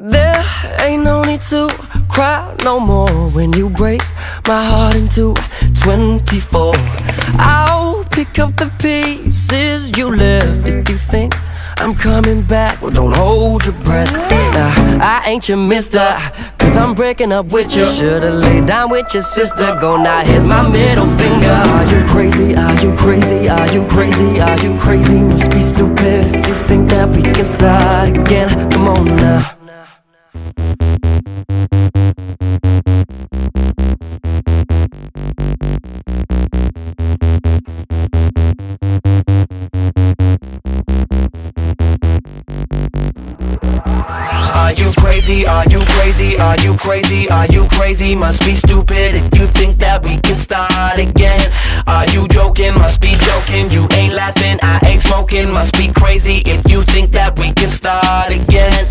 There ain't no need to cry no more when you break my heart into 24. I'll pick up the pieces you left if you think I'm coming back. Well, don't hold your breath. Nah, I ain't your mister, cause I'm breaking up with you. Should've laid down with your sister. Go now, here's my middle finger. Are you crazy? Are you crazy? Are you crazy? Are you crazy? Must be stupid if you think that we can start again. Come on now. Are you crazy? Are you crazy? Are you crazy? Are you crazy? Must be stupid if you think that we can start again. Are you joking? Must be joking. You ain't laughing. I ain't smoking. Must be crazy if you think that we can start again.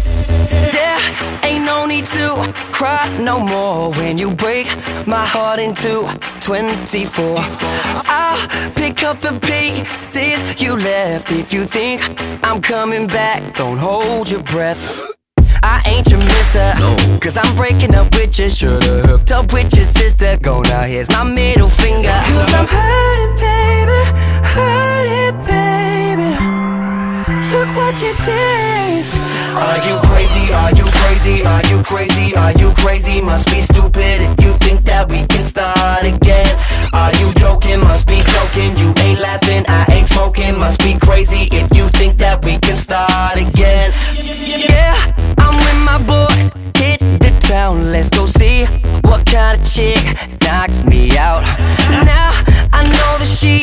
There ain't no cry no more when you break my heart into 24. I'll pick up the pieces you left if you think I'm coming back. Don't hold your breath. I ain't your mister. No. Cause I'm breaking up with you. Should've hooked up with your sister. Go now, here's my middle finger. Cause I'm hurting, crazy? Are you crazy? Are you crazy? Must be stupid if you think that we can start again. Are you joking? Must be joking. You ain't laughing. I ain't smoking. Must be crazy if you think that we can start again. Yeah, I'm with my boys. Hit the town. Let's go see what kind of chick knocks me out. Now I know that she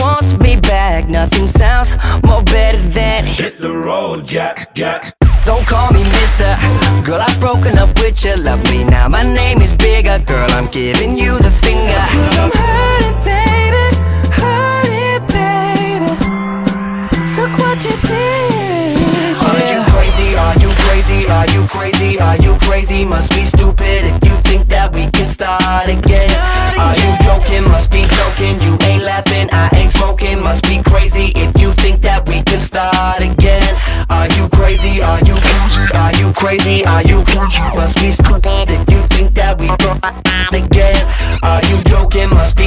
wants me back. Nothing sounds more better than Hit the road, Jack, Jack. don't call me mister Girl, I've broken up with you Love me now, my name is bigger Girl, I'm giving you the finger Cause I'm hurting, baby Hurting, baby Look what you did Are you crazy? Are you crazy? Are you crazy? Are you crazy? Must be stupid if you think that we can start again Are you joking? Must be joking You crazy? Are you crazy? Must be stupid if you think that we start again Are you joking? Must be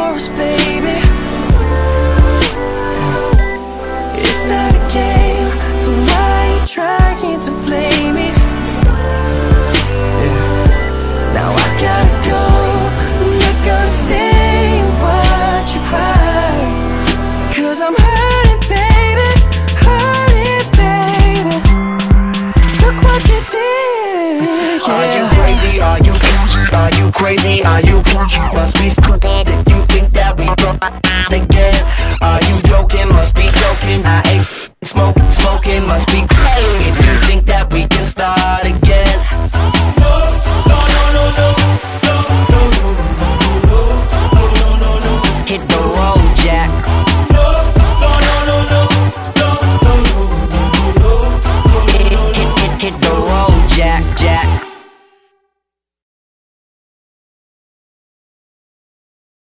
us, baby It's not a game, so why you trying to play me? Now I gotta go, I'm not gonna stay and watch you cry Cause I'm hurting, baby, hurting, baby Look what you did. Are you crazy, are you crazy, are you crazy, are you crazy? Must be